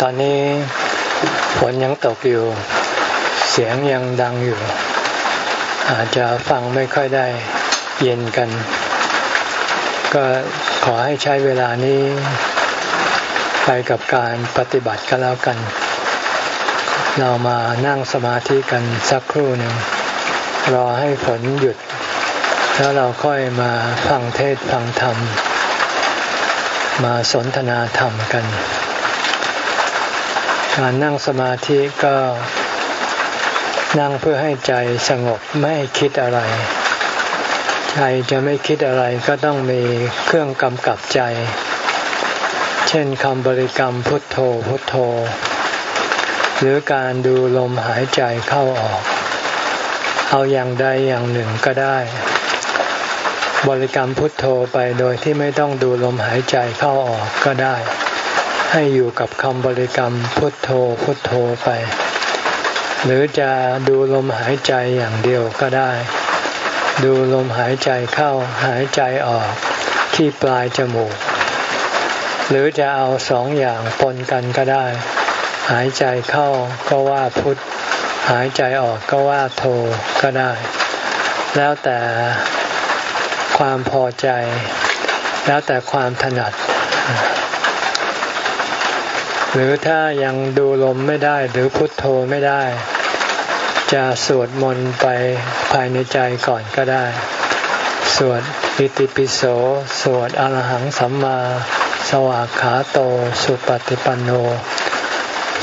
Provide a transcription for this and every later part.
ตอนนี้ฝนยังตกอยู่ เสียงยังดังอยู่ อาจจะฟังไม่ค่อยได้เย็นกัน ก็ขอให้ใช้เวลานี้ ไปกับการปฏิบัติก็แล้วกัน เรามานั่งสมาธิกันสักครู่หนึ่งรอให้ฝนหยุด แล้วเราค่อยมาฟังเทศฟังธรรม มาสนทนาธรรมกัน การนั่งสมาธิก็นั่งเพื่อให้ใจสงบไม่คิดอะไร ใจจะไม่คิดอะไรก็ต้องมีเครื่องกำกับใจ เช่นคำบริกรรมพุทโธพุทโธ หรือการดูลมหายใจเข้าออก เอาอย่างใดอย่างหนึ่งก็ได้ บริกรรมพุทโธไปโดยที่ไม่ต้องดูลมหายใจเข้าออกก็ได้ ให้อยู่กับคำบริกรรมพุทโธพุทโธไป หรือจะดูลมหายใจอย่างเดียวก็ได้ ดูลมหายใจเข้าหายใจออกที่ปลายจมูก หรือจะเอาสองอย่างปนกันก็ได้ หายใจเข้าก็ว่าพุทหายใจออกก็ว่าโธก็ได้ แล้วแต่ความพอใจ แล้วแต่ความถนัด หรือถ้ายังดูลมไม่ได้หรือพุทโธไม่ได้ จะสวดมนต์ไปภายในใจก่อนก็ได้ สวดอิติปิโส สวดอรหังสัมมา สวากขาโต สุปฏิปันโน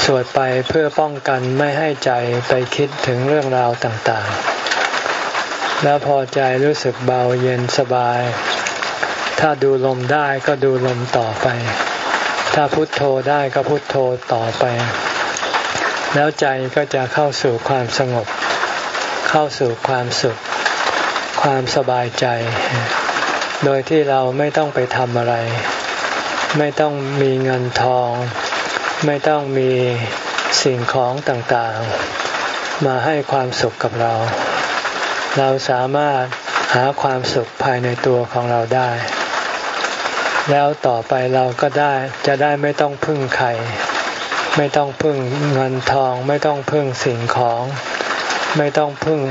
สวดไปเพื่อป้องกันไม่ให้ใจไปคิดถึงเรื่องราวต่างๆ แล้วพอใจรู้สึกเบาเย็นสบาย ถ้าดูลมได้ก็ดูลมต่อไป ถ้าพุทโธได้ก็พุทโธต่อไป แล้วใจก็จะเข้าสู่ความสงบ เข้าสู่ความสุข ความสบายใจ โดยที่เราไม่ต้องไปทำอะไร ไม่ต้องมีเงินทอง ไม่ต้องมีสิ่งของต่างๆ มาให้ความสุขกับเรา เราสามารถหาความสุขภายในตัวของเราได้ แล้วต่อไปเราก็ได้จะได้ไม่ต้องพึ่งใคร ไม่ต้องพึ่งเงินทอง ไม่ต้องพึ่งสิ่งของ ไม่ต้องพึ่ง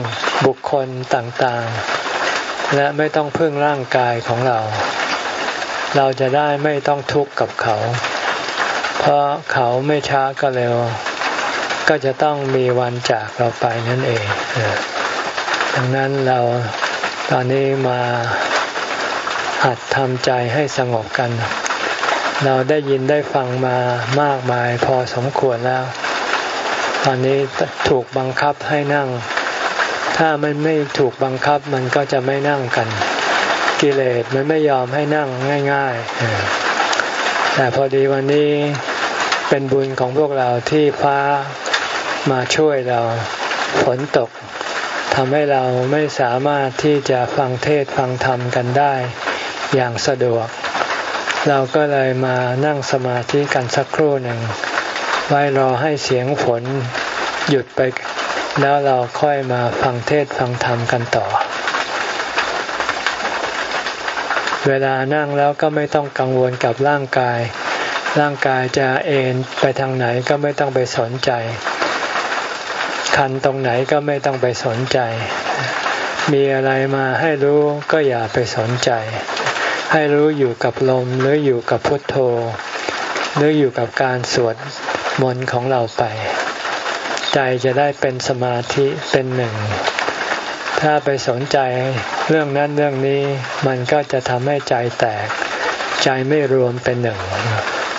บุคคลต่างๆ และไม่ต้องพึ่งร่างกายของเรา เราจะได้ไม่ต้องทุกข์กับเขา เพราะเขาไม่ช้าก็เร็ว ก็จะต้องมีวันจากเราไปนั่นเองดังนั้นเราตอนนี้มา หัดทำใจให้สงบกัน เราได้ยินได้ฟังมามากมายพอสมควรแล้ว ตอนนี้ถูกบังคับให้นั่ง ถ้ามันไม่ถูกบังคับมันก็จะไม่นั่งกัน กิเลสมันไม่ยอมให้นั่งง่าย ๆ แต่พอดีวันนี้เป็นบุญของพวกเราที่ฟ้ามาช่วยเราฝนตกทำให้เราไม่สามารถที่จะฟังเทศฟังธรรมกันได้ อย่างสะดวก เราก็เลยมานั่งสมาธิกันสักครู่หนึ่ง ไว้รอให้เสียงฝนหยุดไป แล้วเราค่อยมาฟังเทศฟังธรรมกันต่อ เวลานั่งแล้วก็ไม่ต้องกังวลกับร่างกาย ร่างกายจะเอนไปทางไหนก็ไม่ต้องไปสนใจคันตรงไหนก็ไม่ต้องไปสนใจ มีอะไรมาให้รู้ก็อย่าไปสนใจ ให้รู้อยู่กับลมหรืออยู่กับพุทโธ หรืออยู่กับการสวดมนต์ของเราไป ใจจะได้เป็นสมาธิเป็นหนึ่ง ถ้าไปสนใจเรื่องนั้นเรื่องนี้มันก็จะทำให้ใจแตก ใจไม่รวมเป็นหนึ่ง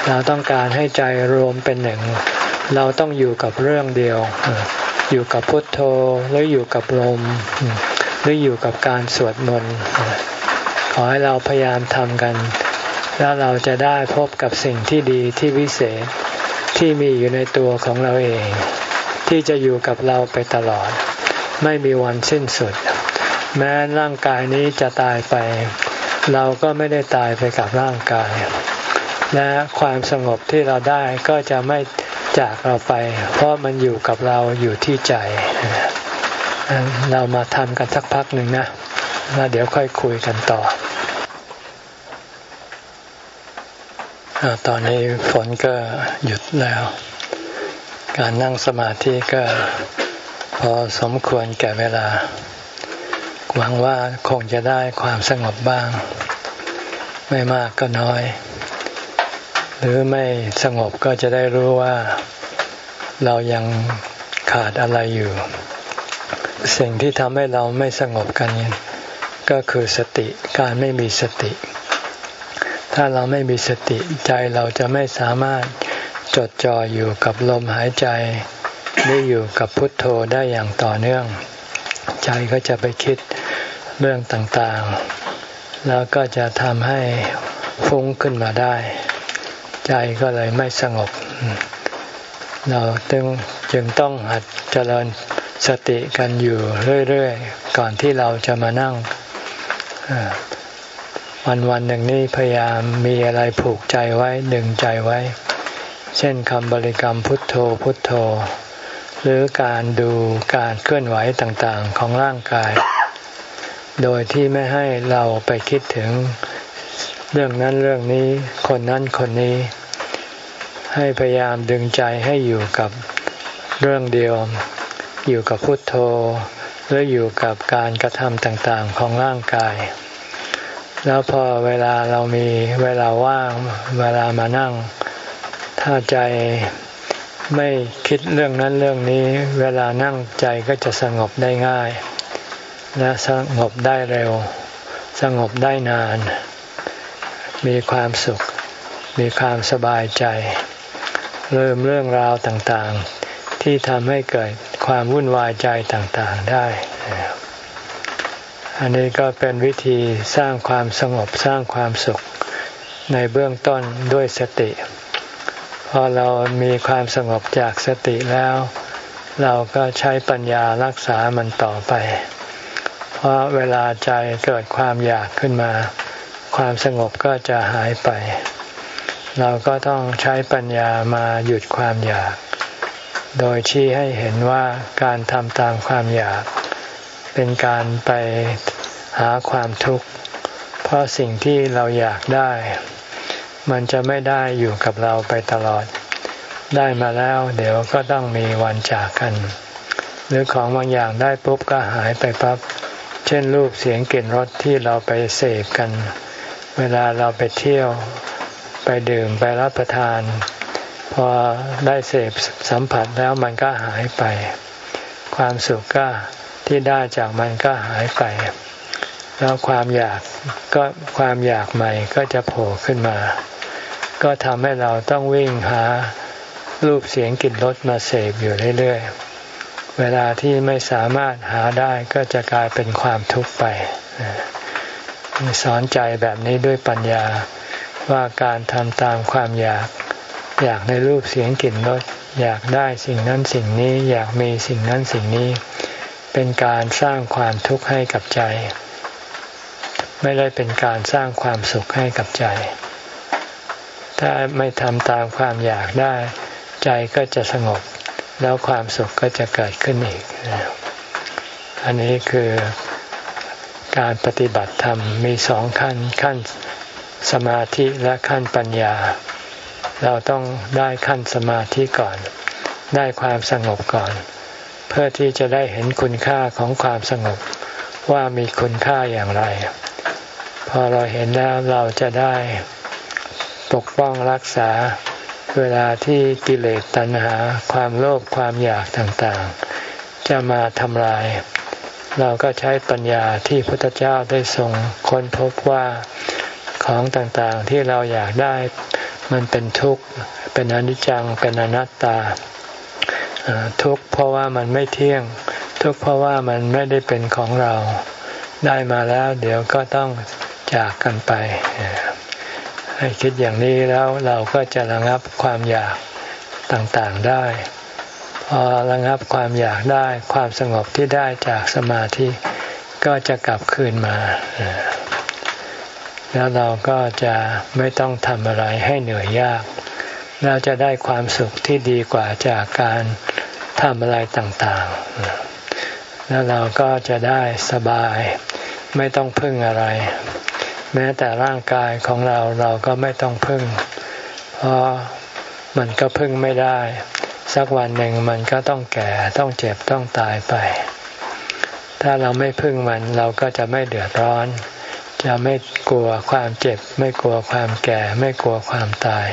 เราต้องการให้ใจรวมเป็นหนึ่ง เราต้องอยู่กับเรื่องเดียว อยู่กับพุทโธหรืออยู่กับลมหรืออยู่กับการสวดมนต์ ขอให้เราพยายามทำกัน แล้วเราจะได้พบกับสิ่งที่ดีที่วิเศษที่มีอยู่ในตัวของเราเอง ที่จะอยู่กับเราไปตลอด ไม่มีวันสิ้นสุด แม้ร่างกายนี้จะตายไป เราก็ไม่ได้ตายไปกับร่างกาย และความสงบที่เราได้ก็จะไม่จากเราไป เพราะมันอยู่กับเราอยู่ที่ใจ เรามาทำกันสักพักหนึ่งนะ แล้วเดี๋ยวค่อยคุยกันต่อตอนนี้ฝนก็หยุดแล้ว การนั่งสมาธิก็พอสมควรแก่เวลา หวังว่าคงจะได้ความสงบบ้าง ไม่มากก็น้อย หรือไม่สงบก็จะได้รู้ว่าเรายังขาดอะไรอยู่ สิ่งที่ทำให้เราไม่สงบกัน ก็คือสติการไม่มีสติ ถ้าเราไม่มีสติใจเราจะไม่สามารถจดจ่ออยู่กับลมหายใจหรืออยู่กับพุทโธได้อย่างต่อเนื่อง ใจก็จะไปคิดเรื่องต่างๆ แล้วก็จะทำให้ฟุ้งขึ้นมาได้ ใจก็เลยไม่สงบ เราจึงจึงต้องหัดเจริญสติกันอยู่เรื่อย ๆ ก่อนที่เราจะมานั่ง วันวันหนึ่งนี่พยายามมีอะไรผูกใจไว้ดึงใจไว้ เช่นคำบริกรรมพุทโธพุทโธ หรือการดูการเคลื่อนไหวต่างๆของร่างกาย โดยที่ไม่ให้เราไปคิดถึงเรื่องนั้นเรื่องนี้คนนั้นคนนี้ ให้พยายามดึงใจให้อยู่กับเรื่องเดียว อยู่กับพุทโธ หรืออยู่กับการกระทำต่างๆของร่างกาย แล้วพอเวลาเรามีเวลาว่างเวลามานั่ง ถ้าใจไม่คิดเรื่องนั้นเรื่องนี้ เวลานั่งใจก็จะสงบได้ง่าย และสงบได้เร็ว สงบได้นาน มีความสุข มีความสบายใจ เริ่มเรื่องราวต่างๆ ที่ทำให้เกิด ความวุ่นวายใจต่างๆได้ อันนี้ก็เป็นวิธีสร้างความสงบสร้างความสุขในเบื้องต้นด้วยสติ พอเรามีความสงบจากสติแล้ว เราก็ใช้ปัญญารักษามันต่อไป เพราะเวลาใจเกิดความอยากขึ้นมา ความสงบก็จะหายไป เราก็ต้องใช้ปัญญามาหยุดความอยาก โดยชี้ให้เห็นว่าการทำตามความอยาก เป็นการไปหาความทุกข์ เพราะสิ่งที่เราอยากได้ มันจะไม่ได้อยู่กับเราไปตลอด ได้มาแล้ว เดี๋ยวก็ต้องมีวันจากกัน หรือของบางอย่างได้ปุ๊บก็หายไปปั๊บเช่นรูปเสียงกลิ่นรสที่เราไปเสพกัน เวลาเราไปเที่ยว ไปดื่มไปรับประทาน พอได้เสพสัมผัสแล้วมันก็หายไป ความสุขก็ที่ได้จากมันก็หายไป แล้วความอยากก็ความอยากใหม่ก็จะโผล่ขึ้นมา ก็ทำให้เราต้องวิ่งหารูปเสียงกลิ่นรสมาเสพอยู่เรื่อยๆ เวลาที่ไม่สามารถหาได้ก็จะกลายเป็นความทุกข์ไป สอนใจแบบนี้ด้วยปัญญาว่าการทำตามความอยาก อยากในรูปเสียงกลิ่นรสอยากได้สิ่งนั้นสิ่งนี้ อยากมีสิ่งนั้นสิ่งนี้ เป็นการสร้างความทุกข์ให้กับใจ ไม่ได้เป็นการสร้างความสุขให้กับใจ ถ้าไม่ทำตามความอยากได้ ใจก็จะสงบ แล้วความสุขก็จะเกิดขึ้นอีก อันนี้คือการปฏิบัติธรรมมีสองขั้นขั้นสมาธิและขั้นปัญญา เราต้องได้ขั้นสมาธิก่อน ได้ความสงบก่อน เพื่อที่จะได้เห็นคุณค่าของความสงบว่ามีคุณค่าอย่างไร พอเราเห็นแล้วเราจะได้ปกป้องรักษาเวลาที่กิเลสตัณหา ความโลภความอยากต่างๆ จะมาทำลาย เราก็ใช้ปัญญาที่พุทธเจ้าได้ทรงค้นพบว่าของต่างๆที่เราอยากได้ มันเป็นทุกข์ เป็นอนิจจัง เป็นอนัตตา ทุกข์เพราะว่ามันไม่เที่ยง ทุกข์เพราะว่ามันไม่ได้เป็นของเรา ได้มาแล้ว เดี๋ยวก็ต้องจากกันไป ให้คิดอย่างนี้แล้วเราก็จะระงับความอยากต่างๆได้ พอระงับความอยากได้ ความสงบที่ได้จากสมาธิก็จะกลับคืนมา แล้วเราก็จะไม่ต้องทำอะไรให้เหนื่อยยากเราจะได้ความสุขที่ดีกว่าจากการทำอะไรต่างๆ แล้วเราก็จะได้สบาย ไม่ต้องพึ่งอะไร แม้แต่ร่างกายของเราเราก็ไม่ต้องพึ่ง เพราะมันก็พึ่งไม่ได้ สักวันหนึ่งมันก็ต้องแก่ต้องเจ็บต้องตายไป ถ้าเราไม่พึ่งมันเราก็จะไม่เดือดร้อน จะไม่กลัวความเจ็บ ไม่กลัวความแก่ ไม่กลัวความตาย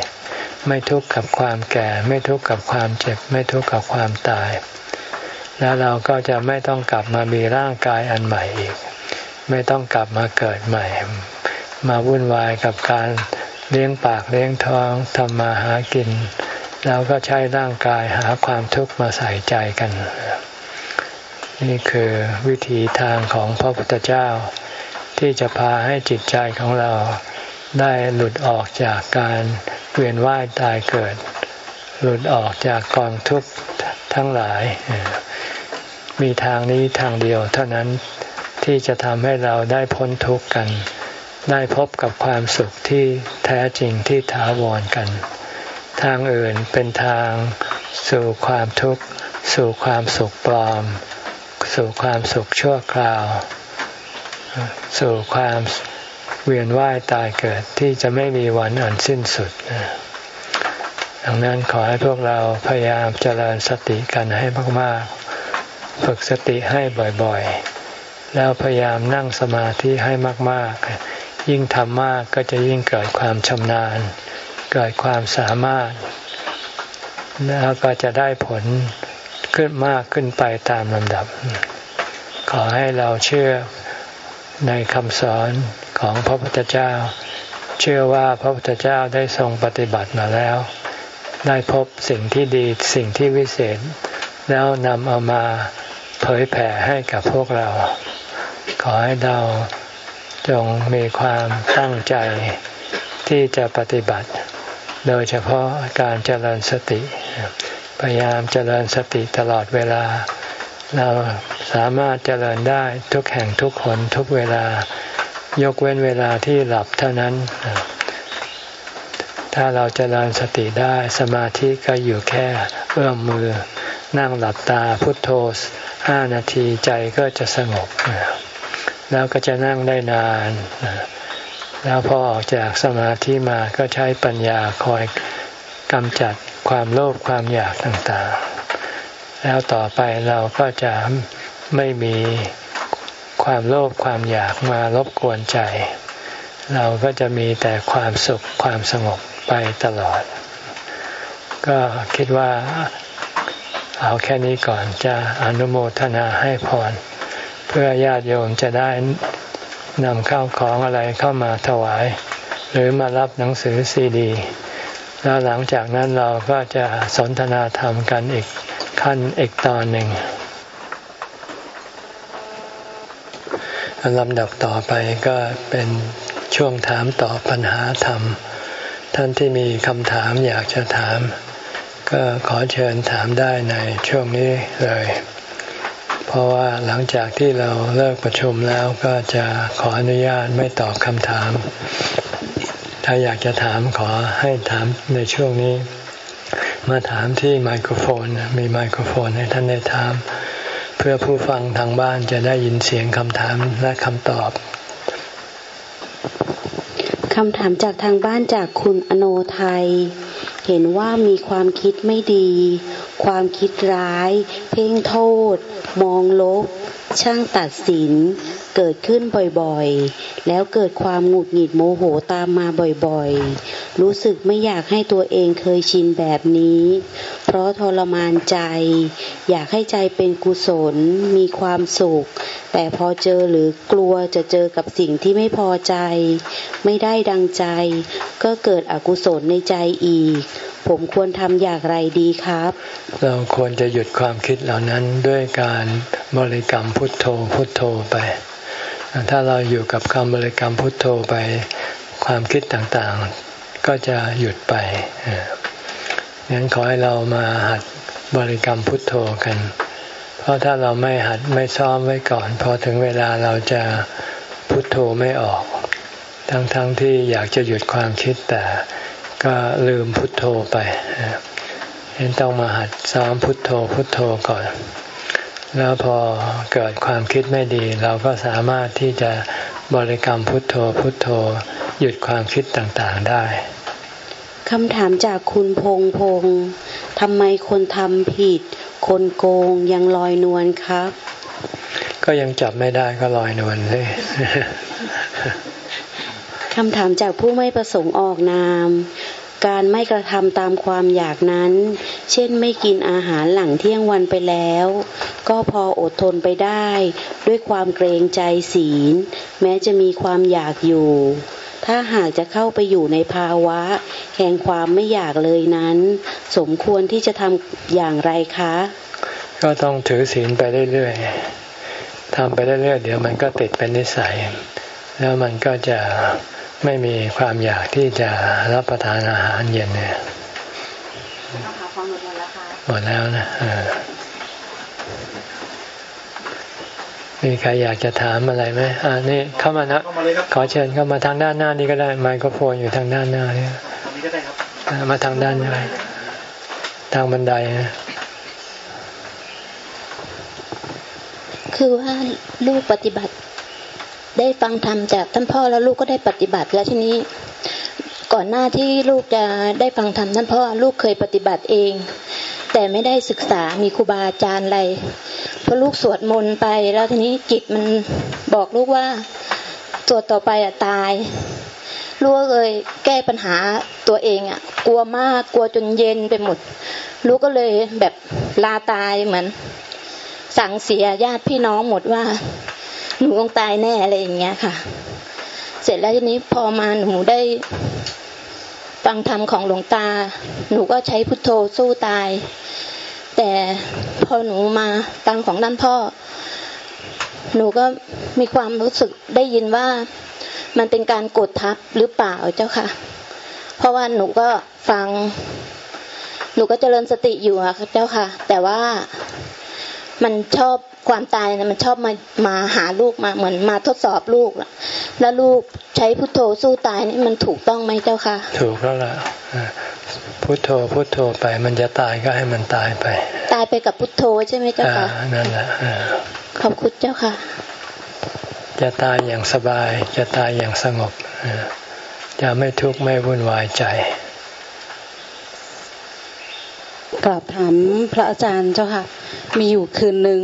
ไม่ทุกข์กับความแก่ ไม่ทุกข์กับความเจ็บ ไม่ทุกข์กับความตาย แล้วเราก็จะไม่ต้องกลับมามีร่างกายอันใหม่อีก ไม่ต้องกลับมาเกิดใหม่ มาวุ่นวายกับการเลี้ยงปากเลี้ยงท้องทำมาหากิน แล้วก็ใช้ร่างกายหาความทุกข์มาใส่ใจกัน นี่คือวิธีทางของพระพุทธเจ้า ที่จะพาให้จิตใจของเราได้หลุดออกจากการเวียนว่ายตายเกิด หลุดออกจากกองทุกข์ทั้งหลาย มีทางนี้ทางเดียวเท่านั้นที่จะทำให้เราได้พ้นทุกข์กัน ได้พบกับความสุขที่แท้จริงที่ถาวรกัน ทางอื่นเป็นทางสู่ความทุกข์ สู่ความสุขปลอม สู่ความสุขชั่วคราว สู่ความเวียนว่ายตายเกิดที่จะไม่มีวันอันสิ้นสุด ดังนั้นขอให้พวกเราพยายามเจริญสติกันให้มากๆ ฝึกสติให้บ่อยๆ แล้วพยายามนั่งสมาธิให้มากๆ ยิ่งทำมากก็จะยิ่งเกิดความชำนาญ เกิดความสามารถ แล้วก็จะได้ผลขึ้นมากขึ้นไปตามลำดับ ขอให้เราเชื่อ ในคำสอนของพระพุทธเจ้า เชื่อว่าพระพุทธเจ้าได้ทรงปฏิบัติมาแล้ว ได้พบสิ่งที่ดีสิ่งที่วิเศษ แล้วนำเอามาเผยแผ่ให้กับพวกเรา ขอให้เราจงมีความตั้งใจที่จะปฏิบัติ โดยเฉพาะการเจริญสติ พยายามเจริญสติตลอดเวลา เราสามารถเจริญได้ทุกแห่งทุกคนทุกเวลายกเว้นเวลาที่หลับเท่านั้น ถ้าเราจเจริญสติได้สมาธิก็อยู่แค่เอื้อมมือ นั่งหลับตาพุทโธห้านาทีใจก็จะสงบ แล้วก็จะนั่งได้นาน แล้วพอออกจากสมาธิมาก็ใช้ปัญญาคอยกำจัดความโลภความอยากต่างๆ แล้วต่อไปเราก็จะไม่มีความโลภความอยากมารบกวนใจ เราก็จะมีแต่ความสุขความสงบไปตลอด ก็คิดว่าเอาแค่นี้ก่อนจะอนุโมทนาให้พรเพื่อญาติโยมจะได้นำข้าวของอะไรเข้ามาถวาย หรือมารับหนังสือซีดี แล้วหลังจากนั้นเราก็จะสนทนาธรรมกันอีก ขั้นอีกตอนหนึ่งลำดับต่อไปก็เป็นช่วงถามตอบปัญหาธรรม ท่านที่มีคำถามอยากจะถาม ก็ขอเชิญถามได้ในช่วงนี้เลย เพราะว่าหลังจากที่เราเลิกประชุมแล้วก็จะขออนุญาตไม่ตอบคำถาม ถ้าอยากจะถามขอให้ถามในช่วงนี้ มาถามที่ไมโครโฟน มีไมโครโฟนให้ท่านได้ถาม เพื่อผู้ฟังทางบ้านจะได้ยินเสียงคำถามและคำตอบคำถามจากทางบ้านจากคุณอโนไทย เห็นว่ามีความคิดไม่ดี ความคิดร้าย เพ่งโทษ มองลบ ช่างตัดสินเกิดขึ้นบ่อยๆ แล้วเกิดความหงุดหงิดโมโหตามมาบ่อยๆ รู้สึกไม่อยากให้ตัวเองเคยชินแบบนี้ เพราะทรมานใจ อยากให้ใจเป็นกุศล มีความสุข แต่พอเจอหรือกลัวจะเจอกับสิ่งที่ไม่พอใจ ไม่ได้ดังใจ ก็เกิดอกุศลในใจอีก ผมควรทำอย่างไรดีครับ เราควรจะหยุดความคิดเหล่านั้นด้วยการบริกรรมพุทโธพุทโธไป ถ้าเราอยู่กับคำบริกรรมพุทโธไป ความคิดต่างๆ ก็จะหยุดไปงั้นขอให้เรามาหัดบริกรรมพุทโธกัน เพราะถ้าเราไม่หัดไม่ซ้อมไว้ก่อน พอถึงเวลาเราจะพุทโธไม่ออก ทั้งๆทที่อยากจะหยุดความคิดแต่ ก็ลืมพุทโธไปเห็นต้องมาหัดซ้อมพุทโธพุทโธก่อน แล้วพอเกิดความคิดไม่ดี เราก็สามารถที่จะบริกรรมพุทโธพุทโธ หยุดความคิดต่างๆได้คำถามจากคุณพงพงทำไมคนทำผิด คนโกงยังลอยนวลครับ ก็ยังจับไม่ได้ก็ลอยนวลเลยคำถามจากผู้ไม่ประสงค์ออกนาม การไม่กระทำตามความอยากนั้น เช่นไม่กินอาหารหลังเที่ยงวันไปแล้ว ก็พออดทนไปได้ ด้วยความเกรงใจศีล แม้จะมีความอยากอยู่ ถ้าหากจะเข้าไปอยู่ในภาวะ แห่งความไม่อยากเลยนั้น สมควรที่จะทำอย่างไรคะ ก็ต้องถือศีลไปเรื่อยๆทำไปเรื่อยๆเดี๋ยวมันก็ติดเป็นนิสัย แล้วมันก็จะ ไม่มีความอยากที่จะรับประทานอาหารเย็นเนี่ยหมดแล้วนะมีใครอยากจะถามอะไรไหมอ่านี่เข้ามานะขอเชิญเข้ามาทางด้านหน้านี้ก็ได้ ไมโครโฟนอยู่ทางด้านหน้าเนี่ยมาทางด้านนี้ทางบันไดนะคือว่าลูกปฏิบัติ ได้ฟังธรรมจากท่านพ่อแล้วลูกก็ได้ปฏิบัติแล้วทีนี้ ก่อนหน้าที่ลูกจะได้ฟังธรรมท่านพ่อลูกเคยปฏิบัติเอง แต่ไม่ได้ศึกษามีครูบาอาจารย์อะไรพอลูกสวดมนต์ไปแล้วทีนี้จิตมันบอกลูกว่าสวดต่อไปอะตายลูกเลยแก้ปัญหาตัวเองอะ กลัวมากกลัวจนเย็นไปหมด ลูกก็เลยแบบลาตายเหมือน สั่งเสียญาติพี่น้องหมดว่า หนูต้องตายแน่อะไรอย่างเงี้ยค่ะ เสร็จแล้วทีนี้พอมาหนูได้ฟังธรรมของหลวงตา หนูก็ใช้พุทโธสู้ตาย แต่พอหนูมาฟังของด้านพ่อ หนูก็มีความรู้สึกได้ยินว่ามันเป็นการกดทับหรือเปล่าเจ้าค่ะ เพราะว่าหนูก็ฟัง หนูก็เจริญสติอยู่อะเจ้าค่ะ แต่ว่า มันชอบความตายนะมันชอบมามาหาลูกมาเหมือนมาทดสอบลูกแล้วลูกใช้พุทโธสู้ตายนี่มันถูกต้องไหมเจ้าค่ะถูกแล้วล่ะพุทโธพุทโธไป มันจะตายก็ให้มันตายไป ตายไปกับพุทโธใช่ไหมเจ้าค่ะนั่นแหละขอบคุณเจ้าค่ะ จะตายอย่างสบาย จะตายอย่างสงบจะไม่ทุกข์ไม่วุ่นวายใจ กราบถามพระอาจารย์เจ้าค่ะ มีอยู่คืนหนึ่ง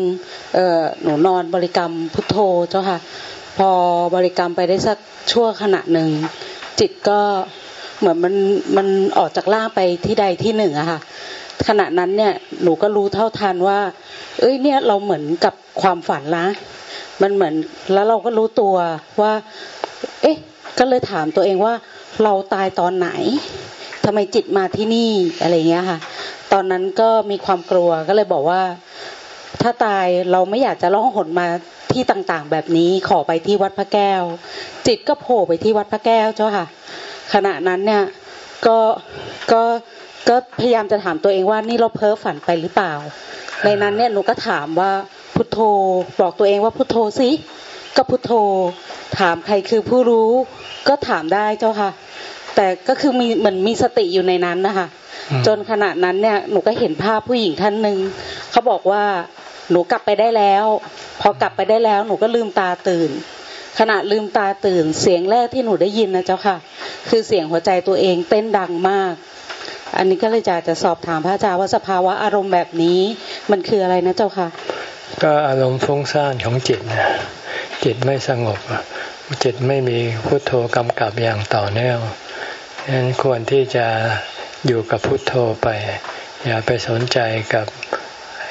หนูนอนบริกรรมพุทโธเจ้าค่ะ พอบริกรรมไปได้สักชั่วขณะหนึ่ง จิตก็เหมือนมันมันออกจากล่างไปที่ใดที่หนึ่งอะค่ะ ขณะนั้นเนี่ยหนูก็รู้เท่าทันว่า เอ้ยเนี่ยเราเหมือนกับความฝันละมันเหมือนแล้วเราก็รู้ตัวว่า เอ๊ะ ก็เลยถามตัวเองว่าเราตายตอนไหนทำไมจิตมาที่นี่อะไรเงี้ยค่ะ ตอนนั้นก็มีความกลัวก็เลยบอกว่า ถ้าตายเราไม่อยากจะล่องหนมาที่ต่างๆ แบบนี้ขอไปที่วัดพระแก้ว จิตก็โผล่ไปที่วัดพระแก้วเจ้าค่ะ ขณะนั้นเนี่ยก็ก็ก็พยายามจะถามตัวเองว่านี่เราเพ้อฝันไปหรือเปล่า ในนั้นเนี่ยหนูก็ถามว่าพุทโธบอกตัวเองว่าพุทโธสิก็พุทโธ ถามใครคือผู้รู้ ก็ถามได้เจ้าค่ะ แต่ก็คือมีเหมือนมีสติอยู่ในนั้นนะคะ จนขณะนั้นเนี่ยหนูก็เห็นภาพผู้หญิงท่านหนึ่งเขาบอกว่าหนูกลับไปได้แล้ว พอกลับไปได้แล้วหนูก็ลืมตาตื่น ขณะลืมตาตื่น เสียงแรกที่หนูได้ยินนะเจ้าค่ะ คือเสียงหัวใจตัวเองเต้นดังมาก อันนี้ก็เลยจะจะสอบถามพระอาจารย์ว่าสภาวะอารมณ์แบบนี้มันคืออะไรนะเจ้าค่ะ ก็อารมณ์ฟุ้งซ่านของจิตนะจิตไม่สงบจิตไม่มีพุโทโธกำกับอย่างต่อเนื่องฉะนั้นควรที่จะ อยู่กับพุทโธไป อย่าไปสนใจกับ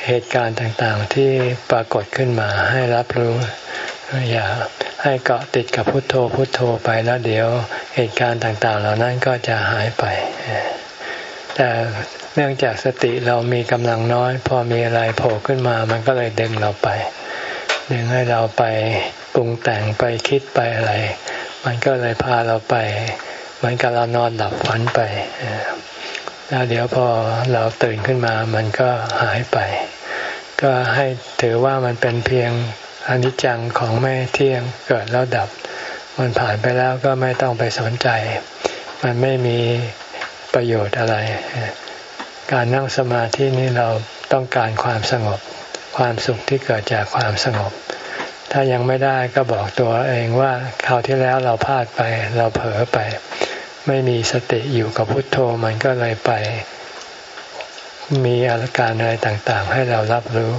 เหตุการณ์ต่างๆ ที่ปรากฏขึ้นมาให้รับรู้ อย่าให้เกาะติดกับพุทโธพุทโธไปแล้วเดี๋ยวเหตุการณ์ต่างๆ เหล่านั้นก็จะหายไป แต่เนื่องจากสติเรามีกำลังน้อย พอมีอะไรโผล่ขึ้นมามันก็เลยดึงเราไปดึงให้เราไปปรุงแต่งไปคิดไปอะไร มันก็เลยพาเราไป เหมือนกับเรานอนหลับฝันไป แล้วเดี๋ยวพอเราตื่นขึ้นมามันก็หายไป ก็ให้ถือว่ามันเป็นเพียงอนิจจังของไม่เที่ยงเกิดแล้วดับ มันผ่านไปแล้วก็ไม่ต้องไปสนใจ มันไม่มีประโยชน์อะไร การนั่งสมาธินี้เราต้องการความสงบ ความสุขที่เกิดจากความสงบ ถ้ายังไม่ได้ก็บอกตัวเองว่าคราวที่แล้วเราพลาดไป เราเผลอไป ไม่มีสติอยู่กับพุทโธมันก็เลยไป มีอาการอะไรต่างๆ ให้เรารับรู้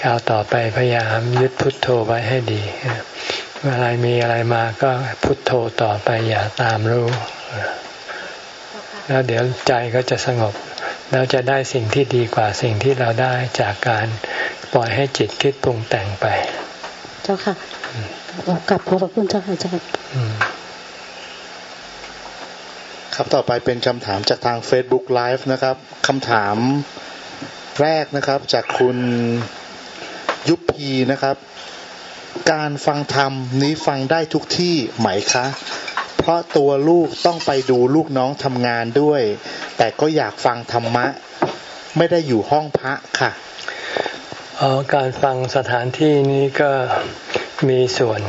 คราวต่อไปพยายามยึดพุทโธไว้ให้ดีเมื่อไรมีอะไรมาก็พุทโธต่อไปอย่าตามรู้ แล้วเดี๋ยวใจก็จะสงบแล้วจะได้สิ่งที่ดีกว่าสิ่งที่เราได้จากการปล่อยให้จิตคิดปรุงแต่งไป เจ้าค่ะกลับขอบพระคุณเจ้าค่ะอาจารย์ ครับต่อไปเป็นคำถามจากทาง Facebook Live นะครับคำถามแรกนะครับจากคุณยุพีนะครับ การฟังธรรมนี้ฟังได้ทุกที่ไหมคะ เพราะตัวลูกต้องไปดูลูกน้องทำงานด้วย แต่ก็อยากฟังธรรมะ ไม่ได้อยู่ห้องพระค่ะออการฟังสถานที่นี้ก็มีส่วน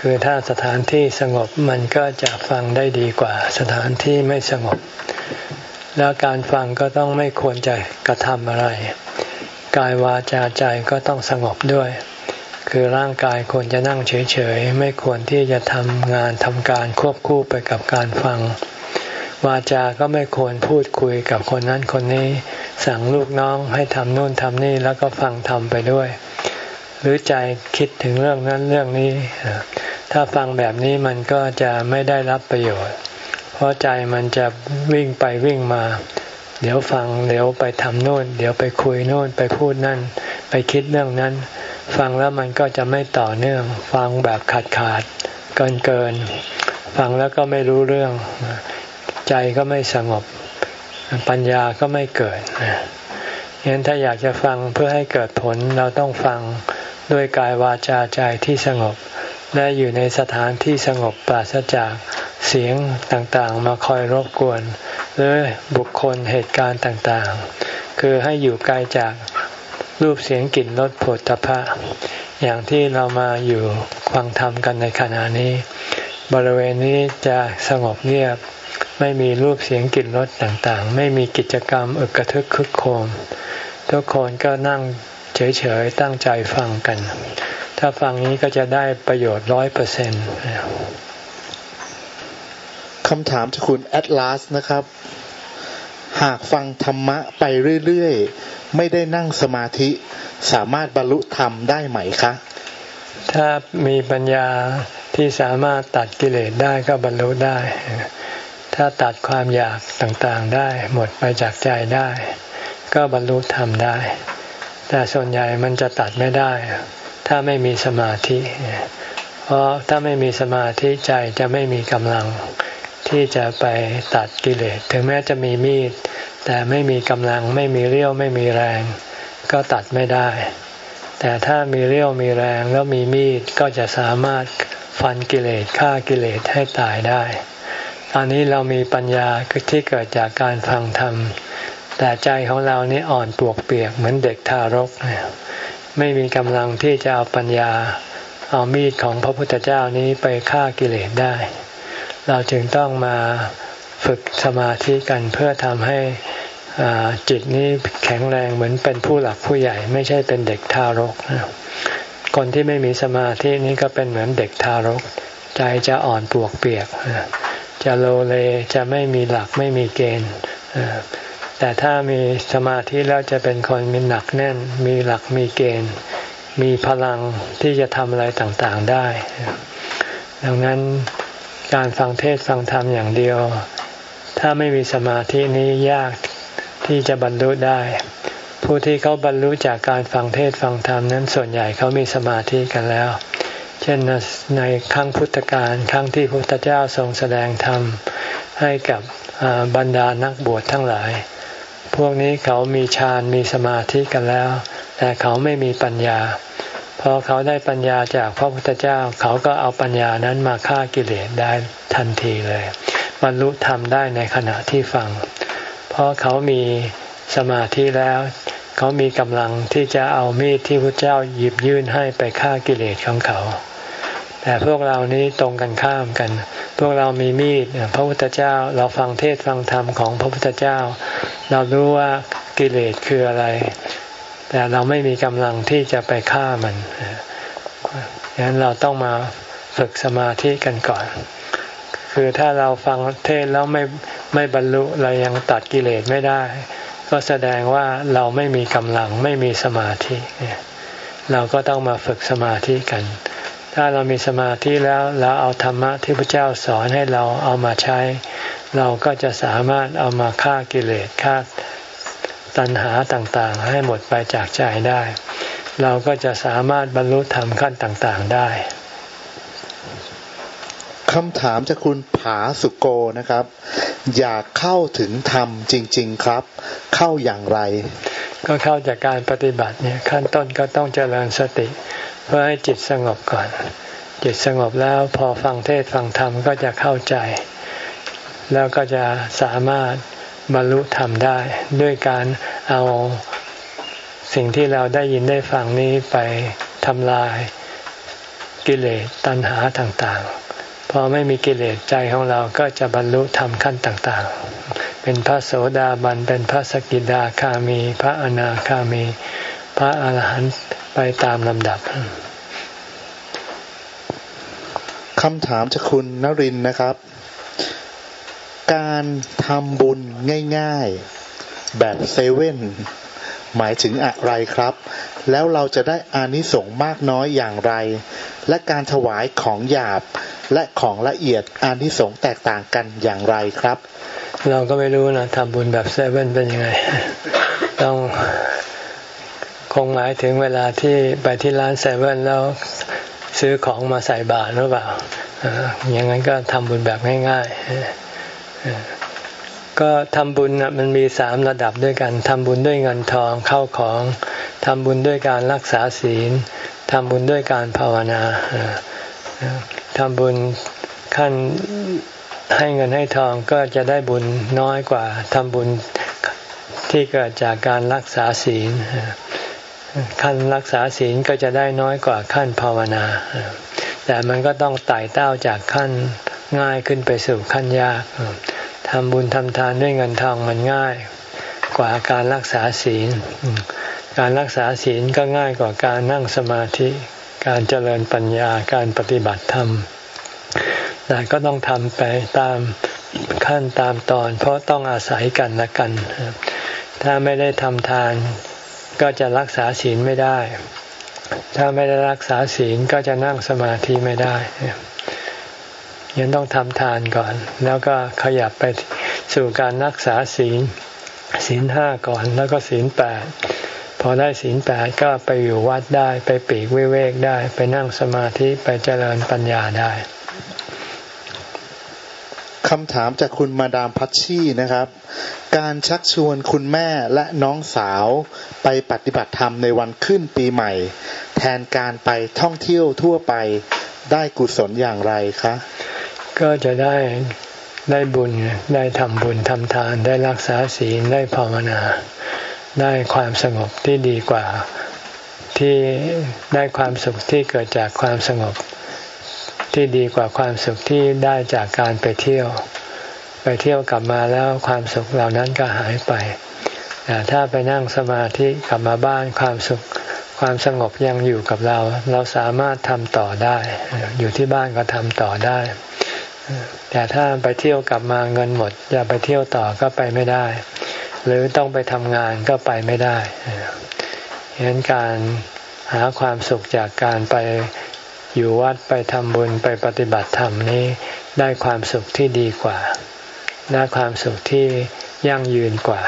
คือถ้าสถานที่สงบมันก็จะฟังได้ดีกว่า สถานที่ไม่สงบ แล้วการฟังก็ต้องไม่ควรจะกระทำอะไร กายวาจาใจก็ต้องสงบด้วย คือร่างกายควรจะนั่งเฉยๆ ไม่ควรที่จะทำงานทำการควบคู่ไปกับการฟัง วาจาก็ไม่ควรพูดคุยกับคนนั้นคนนี้ สั่งลูกน้องให้ทำนู่นทำนี่แล้วก็ฟังทำไปด้วย หรือใจคิดถึงเรื่องนั้นเรื่องนี้ ถ้าฟังแบบนี้มันก็จะไม่ได้รับประโยชน์ เพราะใจมันจะวิ่งไปวิ่งมา เดี๋ยวฟังเดี๋ยวไปทำโน่น เดี๋ยวไปคุยโน่นไปพูดนั่น ไปคิดเรื่องนั้น ฟังแล้วมันก็จะไม่ต่อเนื่อง ฟังแบบขาดขาดเกินเกิน ฟังแล้วก็ไม่รู้เรื่อง ใจก็ไม่สงบ ปัญญาก็ไม่เกิดงั้นถ้าอยากจะฟังเพื่อให้เกิดผลเราต้องฟังด้วยกายวาจาใจที่สงบ และอยู่ในสถานที่สงบปราศจากเสียงต่างๆ มาคอยรบกวน หรือบุคคลเหตุการณ์ต่างๆ คือให้อยู่ไกลจากรูปเสียงกลิ่นรสผลตภะอย่างที่เรามาอยู่ฟังธรรมกันในขณะนี้ บริเวณนี้จะสงบเงียบ ไม่มีรูปเสียงกลิ่นรสต่างๆ ไม่มีกิจกรรมอึกระทึกคึกโคมทุกคนก็นั่งเฉยๆตั้งใจฟังกัน ถ้าฟังนี้ก็จะได้ประโยชน์ร้อยเปอร์เซ็นต์คำถามจากคุณแอดลาสนะครับ หากฟังธรรมะไปเรื่อยๆ ไม่ได้นั่งสมาธิ สามารถบรรลุธรรมได้ไหมคะ ถ้ามีปัญญาที่สามารถตัดกิเลสได้ก็บรรลุได้ ถ้าตัดความอยากต่างๆได้หมดไปจากใจได้ ก็บรรลุธรรมได้ แต่ส่วนใหญ่มันจะตัดไม่ได้ ถ้าไม่มีสมาธิ เพราะถ้าไม่มีสมาธิใจจะไม่มีกำลังที่จะไปตัดกิเลส ถึงแม้จะมีมีด แต่ไม่มีกำลังไม่มีเรี่ยวไม่มีแรง ก็ตัดไม่ได้ แต่ถ้ามีเรี่ยวมีแรงแล้วมีมีดก็จะสามารถฟันกิเลสฆ่ากิเลสให้ตายได้ ตอนนี้เรามีปัญญาที่เกิดจากการฟังธรรม แต่ใจของเรานี่อ่อนปวกเปียกเหมือนเด็กทารก ไม่มีกำลังที่จะเอาปัญญา เอามีดของพระพุทธเจ้านี้ไปฆ่ากิเลสได้ เราจึงต้องมาฝึกสมาธิกันเพื่อทำให้จิตนี้แข็งแรงเหมือนเป็นผู้หลักผู้ใหญ่ ไม่ใช่เป็นเด็กทารก คนที่ไม่มีสมาธินี้ก็เป็นเหมือนเด็กทารก ใจจะอ่อนปวกเปียก จะโลเลจะไม่มีหลักไม่มีเกณฑ์ แต่ถ้ามีสมาธิแล้วจะเป็นคนมีหนักแน่น มีหลักมีเกณฑ์ มีพลังที่จะทำอะไรต่างๆได้ ดังนั้นการฟังเทศฟังธรรมอย่างเดียว ถ้าไม่มีสมาธินี้ยากที่จะบรรลุได้ ผู้ที่เขาบรรลุจากการฟังเทศฟังธรรมนั้นส่วนใหญ่เขามีสมาธิกันแล้ว เช่นในครั้งพุทธกาลครั้งที่พระพุทธเจ้าทรงแสดงธรรมให้กับบรรดานักบวชทั้งหลาย พวกนี้เขามีฌานมีสมาธิกันแล้ว แต่เขาไม่มีปัญญาพอเขาได้ปัญญาจากพระพุทธเจ้า เขาก็เอาปัญญานั้นมาฆ่ากิเลสได้ทันทีเลยบรรลุธรรมได้ในขณะที่ฟัง เพราะเขามีสมาธิแล้ว เขามีกำลังที่จะเอามีดที่พระเจ้าหยิบยื่นให้ไปฆ่ากิเลสของเขา แต่พวกเรานี้ตรงกันข้ามกัน พวกเรามีมีดพระพุทธเจ้าเราฟังเทศฟังธรรมของพระพุทธเจ้า เรารู้ว่ากิเลสคืออะไร แต่เราไม่มีกำลังที่จะไปฆ่ามันดังนั้นเราต้องมาฝึกสมาธิกันก่อน คืคือถ้าเราฟังเทศแล้วไม่ไม่บรรลุเรายังตัดกิเลสไม่ได้ ก็แสดงว่าเราไม่มีกำลังไม่มีสมาธิ เราก็ต้องมาฝึกสมาธิกัน ถ้าเรามีสมาธิแล้วเราเอาธรรมะที่พระเจ้าสอนให้เราเอามาใช้ เราก็จะสามารถเอามาฆ่ากิเลสฆ่าตัณหาต่างๆ ให้หมดไปจากใจได้ เราก็จะสามารถบรรลุธรรมขั้นต่างๆได้คำถามจากคุณผาสุโกนะครับ อยากเข้าถึงธรรมจริง ๆครับ เข้าอย่างไร ก็เข้าจากการปฏิบัติเนี่ยขั้นต้นก็ต้องเจริญสติ เพื่อให้จิตสงบก่อน จิตสงบแล้วพอฟังเทศฟังธรรมก็จะเข้าใจ แล้วก็จะสามารถบรรลุธรรมได้ ด้วยการเอาสิ่งที่เราได้ยินได้ฟังนี้ไปทำลายกิเลสตัณหาต่างๆ พอไม่มีกิเลสใจของเราก็จะบรรลุธรรมขั้นต่างๆ เป็นพระโสดาบัน เป็นพระสกิดาคามี พระอนาคามี พระอาหารหันต์ไปตามลำดับคำถามจากคุณนรินนะครับ การทำบุญง่าย ๆ แบบเซเว่นหมายถึงอะไรครับ แล้วเราจะได้อานิสงส์มากน้อยอย่างไร และการถวายของหยาบและของละเอียดอานิสงส์แตกต่างกันอย่างไรครับ เราก็ไม่รู้นะทำบุญแบบเซเว่นเป็นยังไง ต้อง คงหมายถึงเวลาที่ไปที่ร้านเซเว่นแล้วซื้อของมาใส่บาตรหรือเปล่าอย่างนั้นก็ทำบุญแบบง่ายๆ ก็ทำบุญมันมีสามระดับด้วยกันทำบุญด้วยเงินทองเข้าของทำบุญด้วยการรักษาศีลทำบุญด้วยการภาวนาทำบุญขั้นให้เงินให้ทองก็จะได้บุญน้อยกว่าทำบุญที่เกิดจากการรักษาศีล ขั้นรักษาศีลก็จะได้น้อยกว่าขั้นภาวนา แต่มันก็ต้องไต่เต้าจากขั้นง่ายขึ้นไปสู่ขั้นยากทำบุญทำทานด้วยเงินทองมันง่าย กว่าการรักษาศีล การรักษาศีลก็ง่ายกว่าการนั่งสมาธิ การเจริญปัญญาการปฏิบัติธรรม แต่ก็ต้องทำไปตามขั้นตามตอน เพราะต้องอาศัยกันและกัน ถ้าไม่ได้ทำทาน ก็จะรักษาศีลไม่ได้ ถ้าไม่ได้รักษาศีลก็จะนั่งสมาธิไม่ได้ยังต้องทำทานก่อน แล้วก็ขยับไปสู่การรักษาศีลศีลห้าก่อนแล้วก็ศีลแปดพอได้ศีลแปดก็ไปอยู่วัดได้ ไปปีกวิเวกได้ ไปนั่งสมาธิไปเจริญปัญญาได้ คำถามจากคุณมาดามพัชชีนะครับ การชักชวนคุณแม่และน้องสาวไปปฏิบัติธรรมในวันขึ้นปีใหม่ แทนการไปท่องเที่ยวทั่วไปได้กุศลอย่างไรคะ ก็จะได้ได้บุญได้ทำบุญทำทานได้รักษาศีลได้ภาวนา ได้ความสงบที่ดีกว่าที่ได้ความสุขที่เกิดจากความสงบ ที่ดีกว่าความสุขที่ได้จากการไปเที่ยว ไปเที่ยวกลับมาแล้วความสุขเหล่านั้นก็หายไปแต่ถ้าไปนั่งสมาธิกลับมาบ้านความสุข ความสงบยังอยู่กับเรา เราสามารถทำต่อได้ อยู่ที่บ้านก็ทำต่อได้ แต่ถ้าไปเที่ยวกลับมาเงินหมดอย่าไปเที่ยวต่อก็ไปไม่ได้ หรือต้องไปทำงานก็ไปไม่ได้ฉะนั้นการหาความสุขจากการไป อยู่วัดไปทำบุญไปปฏิบัติธรรมนี้ ได้ความสุขที่ดีกว่า ได้ความสุขที่ยั่งยืนกว่า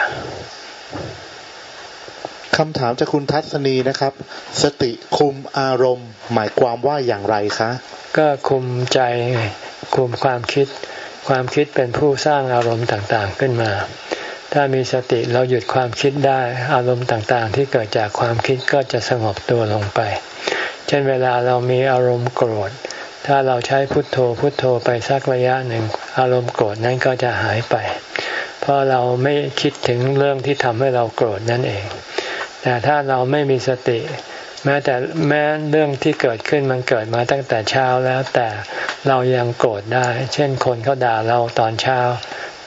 คำถามจากคุณทัศนีนะครับ สติคุมอารมณ์ หมายความว่าอย่างไรคะ ก็คุมใจคุมความคิด ความคิดเป็นผู้สร้างอารมณ์ต่างๆขึ้นมา ถ้ามีสติเราหยุดความคิดได้อารมณ์ต่างๆ ที่เกิดจากความคิดก็จะสงบตัวลงไป เช่นเวลาเรามีอารมณ์โกรธ ถ้าเราใช้พุทโธพุทโธไปสักระยะหนึ่ง อารมณ์โกรธนั้นก็จะหายไป เพราะเราไม่คิดถึงเรื่องที่ทำให้เราโกรธนั่นเอง แต่ถ้าเราไม่มีสติ แม้แต่แม้เรื่องที่เกิดขึ้นมันเกิดมาตั้งแต่เช้าแล้วแต่เรายังโกรธได้ เช่นคนเขาด่าเราตอนเช้า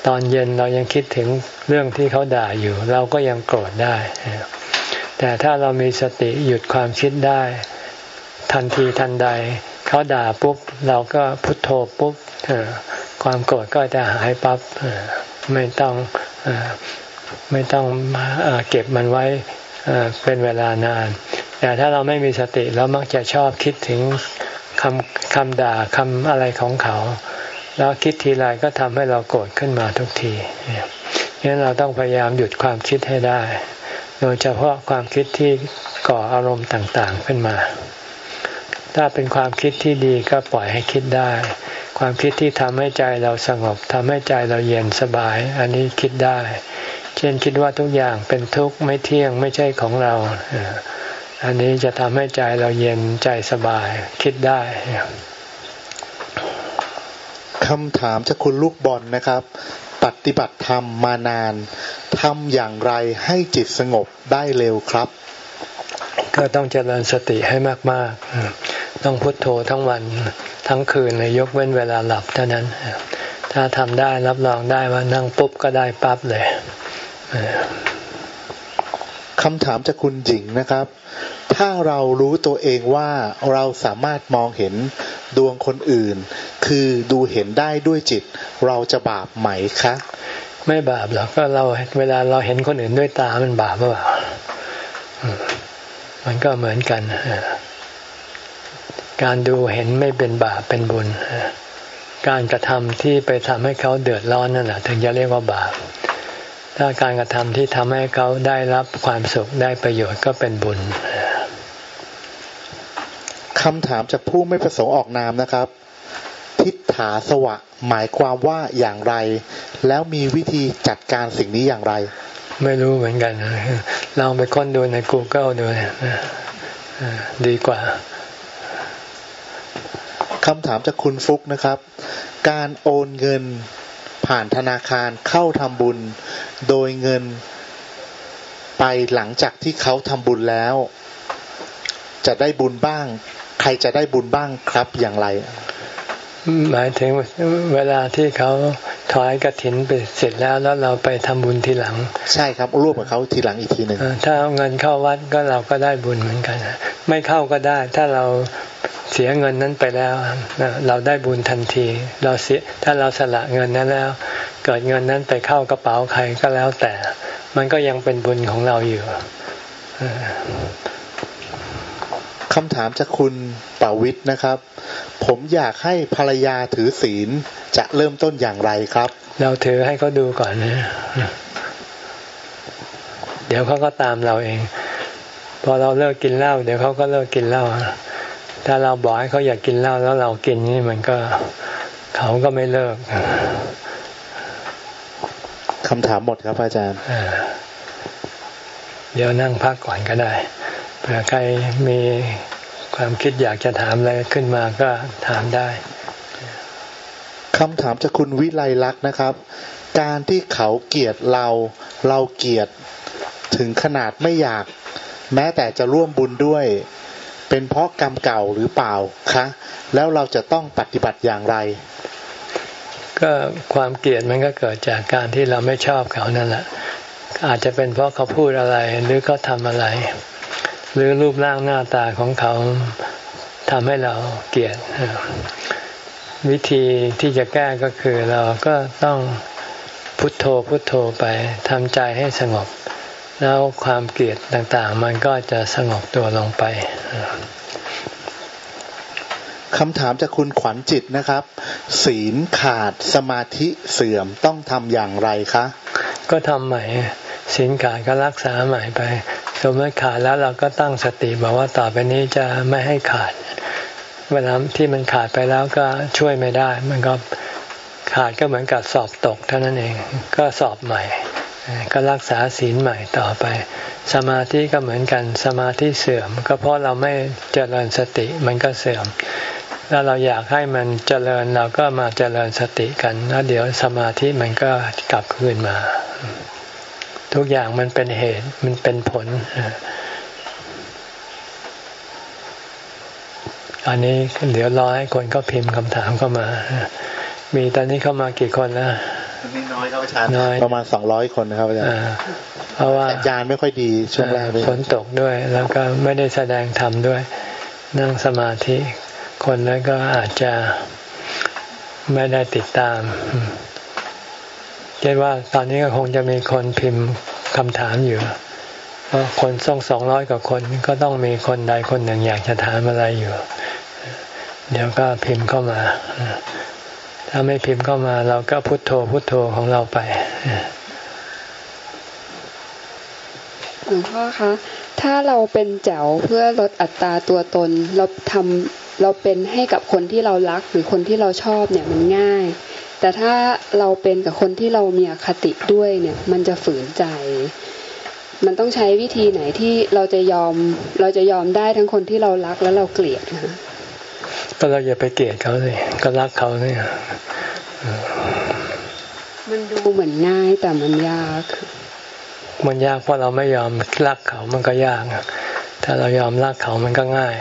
ตอนเย็นเรายังคิดถึงเรื่องที่เขาด่าอยู่ เราก็ยังโกรธได้แต่ถ้าเรามีสติหยุดความคิดได้ ทันทีทันใด เขาด่าปุ๊บ เราก็พุโทโธปุ๊บความโกรธก็จะหายปับ๊บไม่ต้องไม่ต้องเก็บมันไว้เป็นเวลานาน แต่ถ้าเราไม่มีสติเรามักจะชอบคิดถึงคำคำด่าคำอะไรของเขา แล้วคิดทีไรก็ทำให้เราโกรธขึ้นมาทุกทีงั้นเราต้องพยายามหยุดความคิดให้ได้ โดยเฉพาะความคิดที่ก่ออารมณ์ต่างๆขึ้นมา ถ้าเป็นความคิดที่ดีก็ปล่อยให้คิดได้ ความคิดที่ทำให้ใจเราสงบทำให้ใจเราเย็นสบาย อันนี้คิดได้ เช่นคิดว่าทุกอย่างเป็นทุกข์ไม่เที่ยงไม่ใช่ของเรา อันนี้จะทำให้ใจเราเย็นใจสบายคิดได้คำถามจากคุณลูกบอลนะครับ ปฏิบัติธรรมมานานทำอย่างไรให้จิตสงบได้เร็วครับ ก็ต้องเจริญสติให้มากๆ ต้องพุทโธทั้งวันทั้งคืนเลยยกเว้นเวลาหลับเท่านั้น ถ้าทำได้รับรองได้ว่านั่งปุ๊บก็ได้ปั๊บเลยคำถามจากคุณหญิงนะครับ ถ้าเรารู้ตัวเองว่าเราสามารถมองเห็นดวงคนอื่น คือดูเห็นได้ด้วยจิต เราจะบาปไหมคะ ไม่บาปหรอกก็เราเวลาเราเห็นคนอื่นด้วยตามันบาปหรือเปล่ามันก็เหมือนกัน การดูเห็นไม่เป็นบาปเป็นบุญ การกระทำที่ไปทำให้เขาเดือดร้อนนั่นแหละถึงจะเรียกว่าบาป ถ้าการกระทำที่ทำให้เขาได้รับความสุขได้ประโยชน์ก็เป็นบุญคำถามจากผู้ไม่ประสงค์ออกนามนะครับ ทิฏฐาสวะ หมายความว่าอย่างไร แล้วมีวิธีจัดการสิ่งนี้อย่างไร ไม่รู้เหมือนกันลองไปค้นดูใน Google ดูดีกว่า คำถามจากคุณฟุกนะครับ การโอนเงินผ่านธนาคารเข้าทำบุญ โดยเงินไปหลังจากที่เขาทำบุญแล้ว จะได้บุญบ้าง ใครจะได้บุญบ้างครับอย่างไร หมายถึงเวลาที่เขาถอยกระถินไปเสร็จแล้วแล้วเราไปทำบุญทีหลัง ใช่ครับร่วมกับเขาทีหลังอีกทีหนึ่งถ้าเอาเงินเข้าวัดก็เราก็ได้บุญเหมือนกัน ไม่เข้าก็ได้ ถ้าเรา เสียเงินนั้นไปแล้ว เราได้บุญทันที เราเสียถ้าเราสละเงินนั้นแล้ว เกิดเงินนั้นไปเข้ากระเป๋าใครก็แล้วแต่ มันก็ยังเป็นบุญของเราอยู่คำถามจากคุณปาวิทย์นะครับ ผมอยากให้ภรรยาถือศีลจะเริ่มต้นอย่างไรครับ เราถือให้เขาดูก่อนนะเดี๋ยวเขาก็ตามเราเอง พอเราเลิกกินเหล้าเดี๋ยวเขาก็เลิกกินเหล้า ถ้าเราบอกให้เขาอยากกินเหล้าแล้วเรากินนี่มันก็เขาก็ไม่เลิกคำถามหมดครับอาจารย์เดี๋ยวนั่งพักก่อนก็ได้เผื่อใครมีความคิดอยากจะถามอะไรขึ้นมาก็ถามได้คำถามจากคุณวิไลลักษณ์นะครับ การที่เขาเกลียดเรา เราเกลียดถึงขนาดไม่อยาก แม้แต่จะร่วมบุญด้วย เป็นเพราะกรรมเก่าหรือเปล่าคะแล้วเราจะต้องปฏิบัติอย่างไร ก็ความเกลียดมันก็เกิดจากการที่เราไม่ชอบเขานั่นแหละอาจจะเป็นเพราะเขาพูดอะไรหรือเขาทำอะไร หรือรูปร่างหน้าตาของเขาทำให้เราเกลียดวิธีที่จะแก้ก็คือเราก็ต้องพุทโธพุทโธไปทำใจให้สงบ แล้วความเกลียดต่างๆ มันก็จะสงบตัวลงไปคำถามจากคุณขวัญจิตนะครับ ศีลขาดสมาธิเสื่อมต้องทำอย่างไรคะ ก็ทำใหม่ศีลขาดก็รักษาใหม่ไป สมมติขาดแล้วเราก็ตั้งสติบอกว่าต่อไปนี้จะไม่ให้ขาด เวลาที่มันขาดไปแล้วก็ช่วยไม่ได้ มันก็ขาดก็เหมือนกับสอบตกเท่านั้นเอง ก็สอบใหม่ ก็รักษาศีลใหม่ต่อไป สมาธิก็เหมือนกันสมาธิเสื่อม ก็เพราะเราไม่เจริญสติมันก็เสื่อมแล้วเราอยากให้มันเจริญเราก็มาเจริญสติกันแล้วเดี๋ยวสมาธิมันก็กลับคืนมา ทุกอย่างมันเป็นเหตุมันเป็นผล อันนี้เดี๋ยวรอให้คนก็พิมพ์คำถามเข้ามา มีตอนนี้เข้ามากี่คนแล้ว นี่น้อยครับอาจารย์ประมาณสองร้อยคนนะครับอาจารย์เพราะว่าอาจารย์ไม่ค่อยดีช่วงแรกฝนตกด้วย แล้วก็ไม่ได้แสดงธรรมด้วย นั่งสมาธิคนแล้วก็อาจจะไม่ได้ติดตามเช่นว่าตอนนี้ก็คงจะมีคนพิมพ์คำถามอยู่เพราะคนส่งสองร้อยกว่าคนก็ต้องมีคนใดคนหนึ่งอยากจะถามอะไรอยู่ เดี๋ยวก็พิมพ์เข้ามา ถ้าไม่พิมพ์เข้ามา เราก็พุโทโธพุโทโธของเราไปหลวงพ่อคะถ้าเราเป็นแจ๋วเพื่อลดอัตราตัวตน เราทำเราเป็นให้กับคนที่เรารักหรือคนที่เราชอบเนี่ยมันง่าย แต่ถ้าเราเป็นกับคนที่เรามีอคติด้วยเนี่ย มันจะฝืนใจ มันต้องใช้วิธีไหนที่เราจะยอม เราจะยอมได้ทั้งคนที่เรารักและเราเกลียดนะ ก็เราอย่าไปเกลียดเขาเลยก็รักเขาเนี่ยมันดูเหมือนง่ายแต่มันยาก มันยากเพราะเราไม่ยอมรักเขามันก็ยากถ้าเรายอมรักเขามันก็ง่าย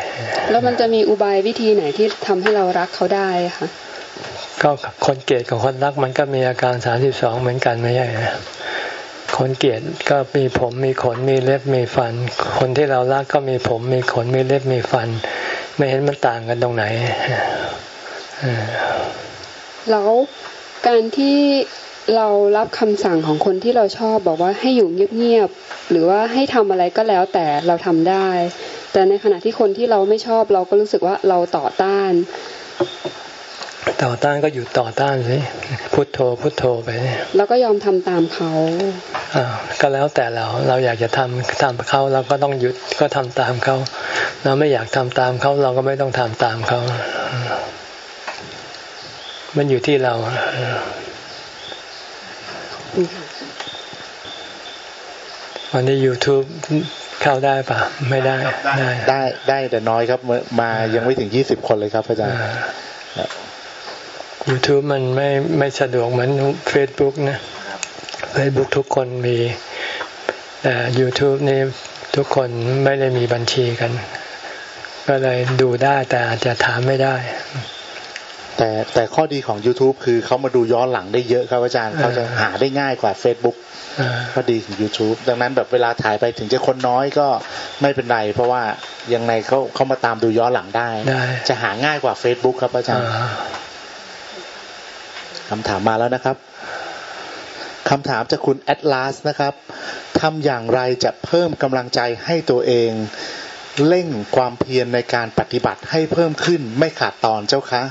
แล้วมันจะมีอุบายวิธีไหนที่ทำให้เรารักเขาได้คะก็คนเกลียดกับคนรักมันก็มีอาการสามสิบสองเหมือนกันไม่ใช่ไหมคนเกลียดก็มีผมมีขนมีเล็บมีฟัน คนที่เรารักก็มีผมมีขนมีเล็บมีฟัน ไม่เห็นมันต่างกันตรงไหนแล้วการที่เรารับคำสั่งของคนที่เราชอบบอกว่าให้อยู่เงียบๆหรือว่าให้ทำอะไรก็แล้วแต่เราทำได้ แต่ในขณะที่คนที่เราไม่ชอบเราก็รู้สึกว่าเราต่อต้าน ต่อต้านก็อยู่ต่อต้านสิพุทโธพุทโธไป แล้วก็ยอมทำตามเขาอ่าก็แล้วแต่เราเราอยากจะทำตามเขาเราก็ต้องหยุดก็ทำตามเขา เราไม่อยากทำตามเขาเราก็ไม่ต้องทำตามเขา มันอยู่ที่เราวันนี้ YouTube เข้าได้ปะไม่ได้ ได้ได้ได้แต่น้อยครับมายังไม่ถึงยี่สิบคนเลยครับอาจารย์ YouTube มันไม่ไม่สะดวกเหมือน Facebook นะ Facebook ทุกคนมีแต่ YouTube นี่ทุกคนไม่ได้มีบัญชีกัน ก็เลยดูได้แต่อาจจะถามไม่ได้ แต่แต่ข้อดีของ YouTube คือเขามาดูย้อนหลังได้เยอะครับอาจารย์เขาจะหาได้ง่ายกว่า Facebook ข้อดีของ YouTube ดังนั้นแบบเวลาถ่ายไปถึงจะคนน้อยก็ไม่เป็นไร เพราะว่ายังไงเขาเขามาตามดูย้อนหลังได้ จะหาง่ายกว่า Facebook ครับอาจารย์ คำถามมาแล้วนะครับคำถามจากคุณแอดลาสนะครับทำอย่างไรจะเพิ่มกำลังใจให้ตัวเอง เร่งความเพียรในการปฏิบัติให้เพิ่มขึ้นไม่ขาดตอนเจ้าคะ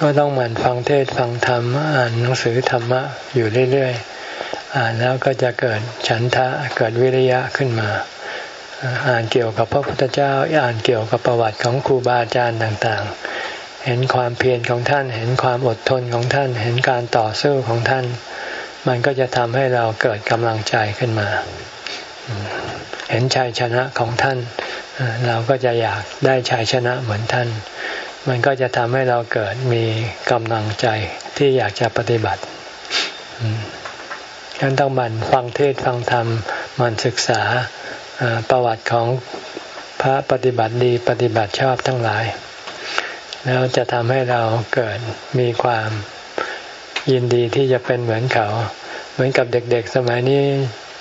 ก็ต้องหมั่นฟังเทศฟังธรรมอ่านหนังสือธรรมะอยู่เรื่อยๆ อ่านแล้วก็จะเกิดฉันทะเกิดวิริยะขึ้นมา อ่านเกี่ยวกับพระพุทธเจ้า อ่านเกี่ยวกับประวัติของครูบาอาจารย์ต่างๆ เห็นความเพียรของท่าน เห็นความอดทนของท่าน เห็นการต่อสู้ของท่าน มันก็จะทำให้เราเกิดกำลังใจขึ้นมา เห็นชัยชนะของท่าน เราก็จะอยากได้ชัยชนะเหมือนท่าน มันก็จะทำให้เราเกิดมีกำลังใจที่อยากจะปฏิบัติฉะนั้นต้องมันฟังเทศฟังธรรมมันศึกษาประวัติของพระปฏิบัติดีปฏิบัติชอบทั้งหลาย แล้วจะทำให้เราเกิดมีความยินดีที่จะเป็นเหมือนเขา เหมือนกับเด็กๆ สมัยนี้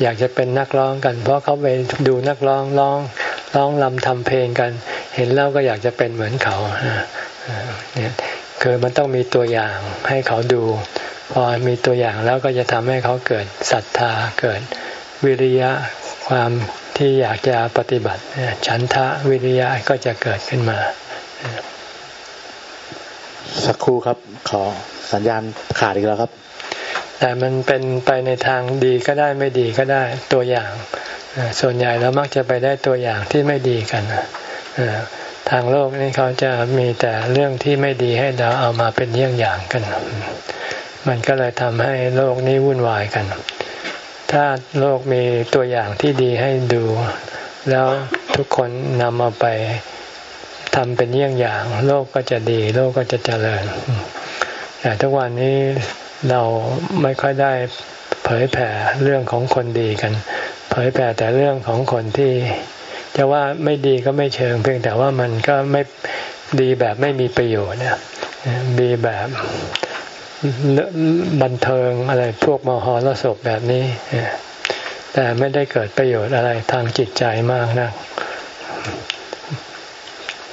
อยากจะเป็นนักร้องกัน เพราะเขาไปดูนักร้องร้องร้องลำทำเพลงกัน เห็นแล้วก็อยากจะเป็นเหมือนเขาเนี่ยคือมันต้องมีตัวอย่างให้เขาดู พอมีตัวอย่างแล้วก็จะทำให้เขาเกิดศรัทธาเกิดวิริยะความที่อยากจะปฏิบัติ ฉันทะวิริยะก็จะเกิดขึ้นมา สักครู่ครับ ขอสัญญาณขาดอีกแล้วครับ แต่มันเป็นไปในทางดีก็ได้ไม่ดีก็ได้ตัวอย่าง ส่วนใหญ่เรามักจะไปได้ตัวอย่างที่ไม่ดีกันทางโลกนี่เขาจะมีแต่เรื่องที่ไม่ดีให้เราเอามาเป็นเยี่ยงอย่างกัน มันก็เลยทำให้โลกนี้วุ่นวายกัน ถ้าโลกมีตัวอย่างที่ดีให้ดู แล้วทุกคนนำเอาไป ทำเป็นเยี่ยงอย่าง โลกก็จะดี โลกก็จะเจริญ แต่ทุกวันนี้เราไม่ค่อยได้เผยแผ่เรื่องของคนดีกัน เผยแผ่แต่เรื่องของคนที่ จะว่าไม่ดีก็ไม่เชิง เพียงแต่ว่ามันก็ไม่ดีแบบไม่มีประโยชน์เนี่ยดีแบบบันเทิงอะไรพวกมหรสพแบบนี้ แต่ไม่ได้เกิดประโยชน์อะไรทางจิตใจมากนะ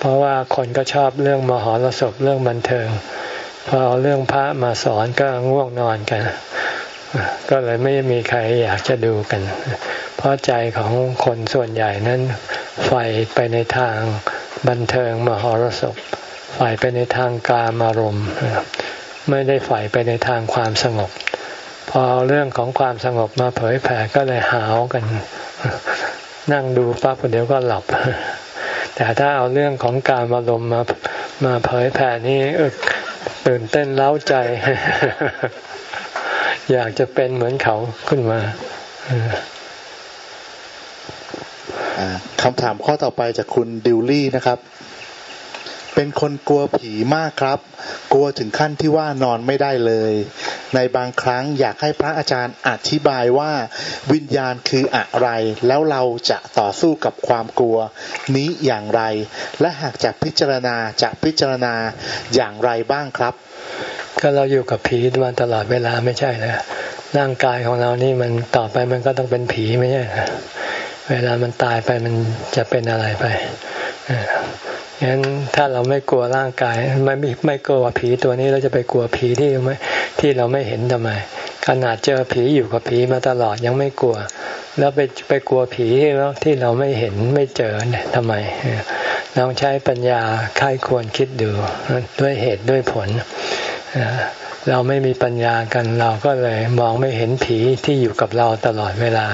เพราะว่าคนก็ชอบเรื่องมหรสพเรื่องบันเทิงพอเอาเรื่องพระมาสอนก็ง่วงนอนกัน ก็เลยไม่มีใครอยากจะดูกัน เพราะใจของคนส่วนใหญ่นั้นไฟไปในทางบันเทิงมหรสพไฟไปในทางกามารมณ์ไม่ได้ไฟไปในทางความสงบ พอเรื่องของความสงบมาเผยแผ่ก็เลยหาวกัน นั่งดูปั๊บเดี๋ยวก็หลับ แต่ถ้าเอาเรื่องของการอารมณ์มามาเผยแผ่นี่ตื่นเต้นเล้าใจ อยากจะเป็นเหมือนเขาขึ้นมาคำถามข้อต่อไปจากคุณดิวลี่นะครับ เป็นคนกลัวผีมากครับ กลัวถึงขั้นที่ว่านอนไม่ได้เลย ในบางครั้งอยากให้พระอาจารย์อธิบายว่าวิญญาณคืออะไร แล้วเราจะต่อสู้กับความกลัวนี้อย่างไร และหากจะพิจารณาจะพิจารณาอย่างไรบ้างครับ ก็เราอยู่กับผีมาตลอดเวลาไม่ใช่นะร่างกายของเรานี่มันต่อไปมันก็ต้องเป็นผีไม่ใช่เวลามันตายไปมันจะเป็นอะไรไป งั้นถ้าเราไม่กลัวร่างกายไม่ไม่ไม่กลัวผีตัวนี้เราจะไปกลัวผีที่ไม่ที่เราไม่เห็นทำไม ขนาดเจอผีอยู่กับผีมาตลอดยังไม่กลัว แล้วไปไปกลัวผีแล้วที่เราไม่เห็นไม่เจอเนี่ยทำไมลองใช้ปัญญาค่ายควรคิดดูด้วยเหตุด้วยผลเราไม่มีปัญญากันเราก็เลยมองไม่เห็นผีที่อยู่กับเราตลอดเวลา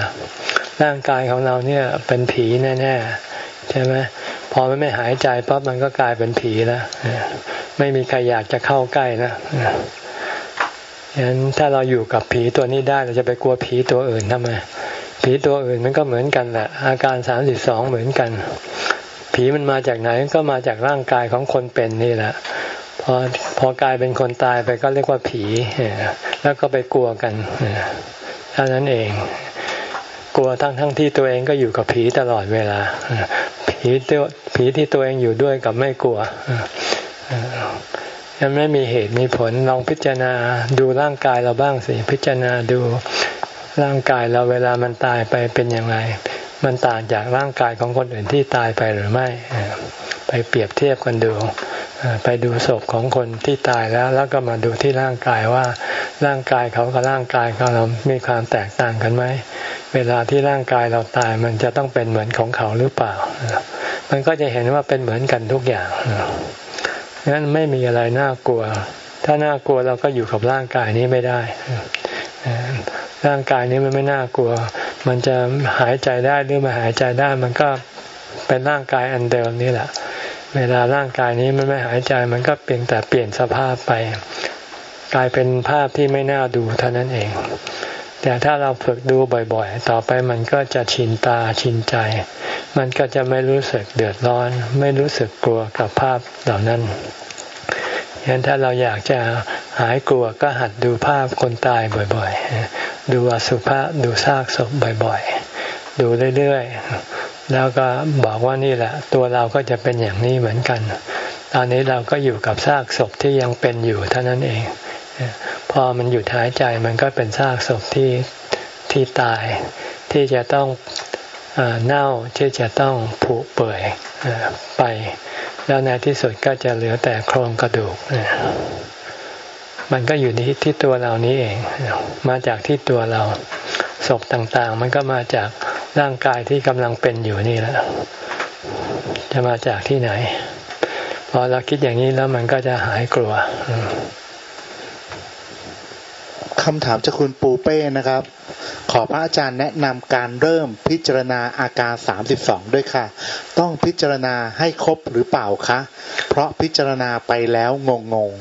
ร่างกายของเราเนี่ยเป็นผีแน่ๆใช่ไหม อมันไม่หายใจปั๊บมันก็กลายเป็นผีแล้วไม่มีใครอยากจะเข้าใกล้นะฉะนั้นถ้าเราอยู่กับผีตัวนี้ได้เราจะไปกลัวผีตัวอื่นทำไมผีตัวอื่นมันก็เหมือนกันแหละอาการสามสิบสองเหมือนกัน ผีมันมาจากไหนก็มาจากร่างกายของคนเป็นนี่แหละพอพอกลายเป็นคนตายไปก็เรียกว่าผีแล้วก็ไปกลัวกันเท่านั้นเอง กลัวทั้งทั้งที่ตัวเองก็อยู่กับผีตลอดเวลา ผีตัวผีที่ตัวเองอยู่ด้วยกับไม่กลัวยังไม่มีเหตุมีผลลองพิจารณาดูร่างกายเราบ้างสิพิจารณาดูร่างกายเราเวลามันตายไปเป็นอยังไงมันต่างจากร่างกายของคนอื่นที่ตายไปหรือไม่ ไปเปรียบเทียบกันดู ไปดูศพของคนที่ตายแล้ว แล้วก็มาดูที่ร่างกายว่าร่างกายเขากับร่างกายของเรา มีความแตกต่างกันไหม เวลาที่ร่างกายเราตายมันจะต้องเป็นเหมือนของเขาหรือเปล่า มันก็จะเห็นว่าเป็นเหมือนกันทุกอย่างงั้นไม่มีอะไรน่ากลัว ถ้าน่ากลัวเราก็อยู่กับร่างกายนี้ไม่ได้ ร่างกายนี้มันไม่น่ากลัว มันจะหายใจได้หรือไม่หายใจได้ มันก็เป็นร่างกายอันเดิมนี่แหละ เวลาร่างกายนี้มันไม่หายใจมันก็เปลี่ยนแต่เปลี่ยนสภาพไป กลายเป็นภาพที่ไม่น่าดูเท่านั้นเอง แต่ถ้าเราฝึกดูบ่อยๆ ต่อไปมันก็จะชินตาชินใจ มันก็จะไม่รู้สึกเดือดร้อน ไม่รู้สึกกลัวกับภาพเหล่านั้นฉะนั้นถ้าเราอยากจะหายกลัวก็หัดดูภาพคนตายบ่อยๆ ดูอสุภะดูซากศพบ่อยๆ ดูเรื่อยๆ แล้วก็บอกว่านี่แหละ ตัวเราก็จะเป็นอย่างนี้เหมือนกัน ตอนนี้เราก็อยู่กับซากศพที่ยังเป็นอยู่เท่านั้นเอง พอมันหยุดหายใจมันก็เป็นซากศพที่ที่ตาย ที่จะต้องเน่าที่จะต้องผุเปื่อยไป แล้วในที่สุดก็จะเหลือแต่โครงกระดูก มันก็อยู่ที่ที่ตัวเรานี้เอง มาจากที่ตัวเราศพต่างๆ มันก็มาจาก ร่างกายที่กำลังเป็นอยู่นี่แหละจะมาจากที่ไหน พอเราคิดอย่างนี้แล้วมันก็จะหายกลัวคำถามจากคุณปูเป้นะครับ ขอพระอาจารย์แนะนำการเริ่มพิจารณาอาการสามสิบสองด้วยค่ะ ต้องพิจารณาให้ครบหรือเปล่าคะ เพราะพิจารณาไปแล้วงงง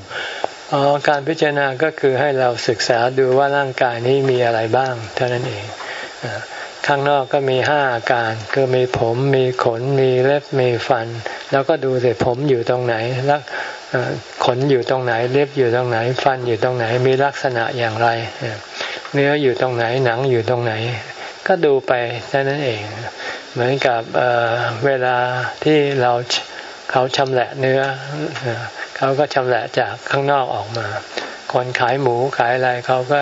อ๋อการพิจารณาก็คือให้เราศึกษาดูว่าร่างกายนี้มีอะไรบ้าง เท่านั้นเอง ข้างนอกก็มีห้าอาการ คือมีผมมีขนมีเล็บมีฟัน แล้วก็ดูสิผมอยู่ตรงไหนแล้วขนอยู่ตรงไหนเล็บอยู่ตรงไหน ฟันอยู่ตรงไหนมีลักษณะอย่างไร เนื้ออยู่ตรงไหนหนังอยู่ตรงไหน ก็ดูไปแค่นั้นเอง เหมือนกับเเวลาที่เราเขาชำแหละเนื้อเขาก็ชำแหละจากข้างนอกออกมา คนขายหมูขายอะไรเขาก็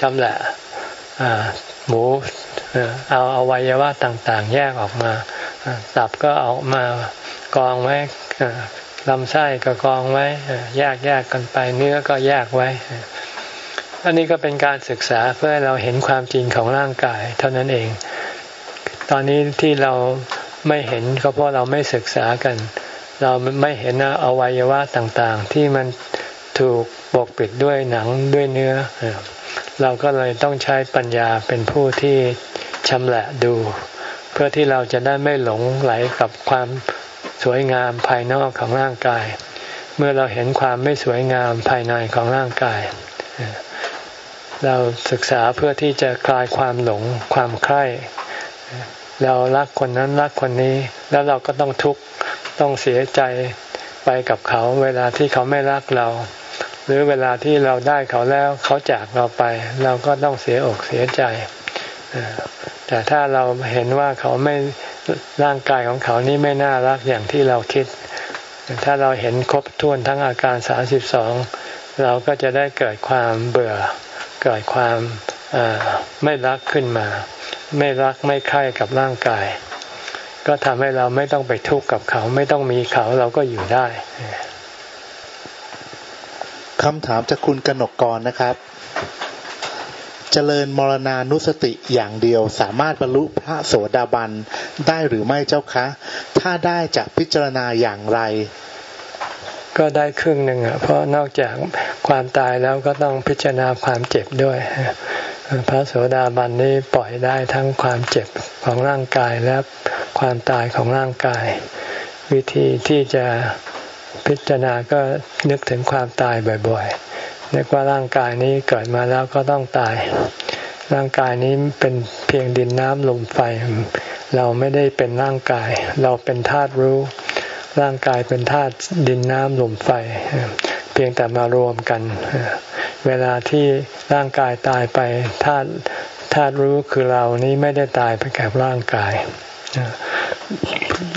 ชำแหละ หมูเอาอวัยวะต่างๆ แยกออกมาตับก็เอามากองไว้ลำไส้ก็กองไว้แยกแยกกันไป เนื้อก็แยกไว้อันนี้ก็เป็นการศึกษาเพื่อให้เราเห็นความจริงของร่างกาย เท่านั้นเอง ตอนนี้ที่เราไม่เห็นก็เพราะเราไม่ศึกษากัน เราไม่เห็นอวัยวะต่างๆ ที่มันถูกปกปิดด้วยหนังด้วยเนื้อ เราก็เลยต้องใช้ปัญญาเป็นผู้ที่ชำละดู เพื่อที่เราจะได้ไม่หลงไหลกับความสวยงามภายนอกของร่างกาย เมื่อเราเห็นความไม่สวยงามภายในของร่างกาย เราศึกษาเพื่อที่จะคลายความหลงความใคร่เรารักคนนั้นรักคนนี้แล้วเราก็ต้องทุกข์ต้องเสียใจไปกับเขา เวลาที่เขาไม่รักเรา หรือเวลาที่เราได้เขาแล้วเขาจากเราไป เราก็ต้องเสียอกเสียใจ แต่ถ้าเราเห็นว่าเขาไม่ร่างกายของเขานี่ไม่น่ารักอย่างที่เราคิด ถ้าเราเห็นครบถ้วนทั้งอาการสาสิบสองเราก็จะได้เกิดความเบื่อ เกิดความไม่รักขึ้นมา ไม่รักไม่ใคร่กับร่างกาย ก็ทำให้เราไม่ต้องไปทุกข์กับเขา ไม่ต้องมีเขาเราก็อยู่ได้ คำถามจากคุณกนกกรนะครับเจริญมรณานุสติอย่างเดียวสามารถบรรลุพระโสดาบันได้หรือไม่เจ้าคะ ถ้าได้จะพิจารณาอย่างไร ก็ได้ครึ่งหนึ่งอะเพราะนอกจากความตายแล้วก็ต้องพิจารณาความเจ็บด้วย พระโสดาบันนี้ปล่อยได้ทั้งความเจ็บของร่างกายและความตายของร่างกาย วิธีที่จะ พิจารณาก็นึกถึงความตายบ่อยๆนึกว่าร่างกายนี้เกิดมาแล้วก็ต้องตาย ร่างกายนี้เป็นเพียงดินน้ำลมไฟ เราไม่ได้เป็นร่างกาย เราเป็นธาตุรู้ ร่างกายเป็นธาตุดินน้ำลมไฟ เพียงแต่มารวมกัน เวลาที่ร่างกายตายไปธาตุธาตุรู้คือเรานี้ไม่ได้ตายไปกับร่างกาย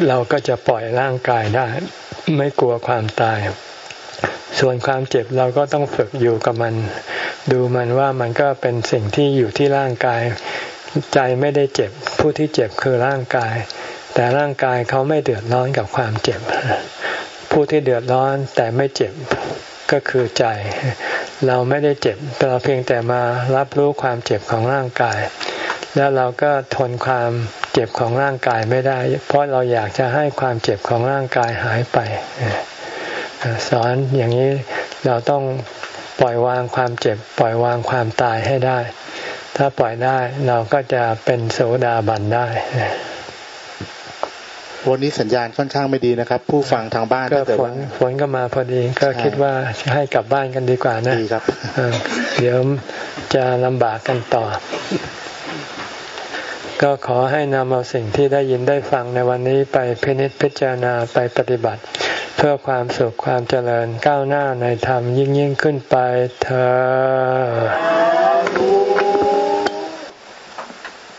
เราก็จะปล่อยร่างกายได้ ไม่กลัวความตาย ส่วนความเจ็บเราก็ต้องฝึกอยู่กับมัน ดูมันว่ามันก็เป็นสิ่งที่อยู่ที่ร่างกาย ใจไม่ได้เจ็บ ผู้ที่เจ็บคือร่างกาย แต่ร่างกายเขาไม่เดือดร้อนกับความเจ็บ ผู้ที่เดือดร้อนแต่ไม่เจ็บก็คือใจ เราไม่ได้เจ็บเราเพียงแต่มารับรู้ความเจ็บของร่างกาย แล้วเราก็ทนความ เจ็บของร่างกายไม่ได้ เพราะเราอยากจะให้ความเจ็บของร่างกายหายไปสอนอย่างนี้เราต้องปล่อยวางความเจ็บ ปล่อยวางความตายให้ได้ ถ้าปล่อยได้เราก็จะเป็นโสดาบันได้ วันนี้สัญญาณค่อนข้างไม่ดีนะครับ ผู้ฟังทางบ้านก็ฝนฝนก็มาพอดี ก็คิดว่าให้กลับบ้านกันดีกว่านะดีครับ เดี๋ยวจะลำบากกันต่อ ก็ขอให้นำเอาสิ่งที่ได้ยินได้ฟังในวันนี้ไปพินิจพิจารณาไปปฏิบัติ เพื่อความสุขความเจริญก้าวหน้าในธรรมยิ่งยิ่งขึ้นไปเธอ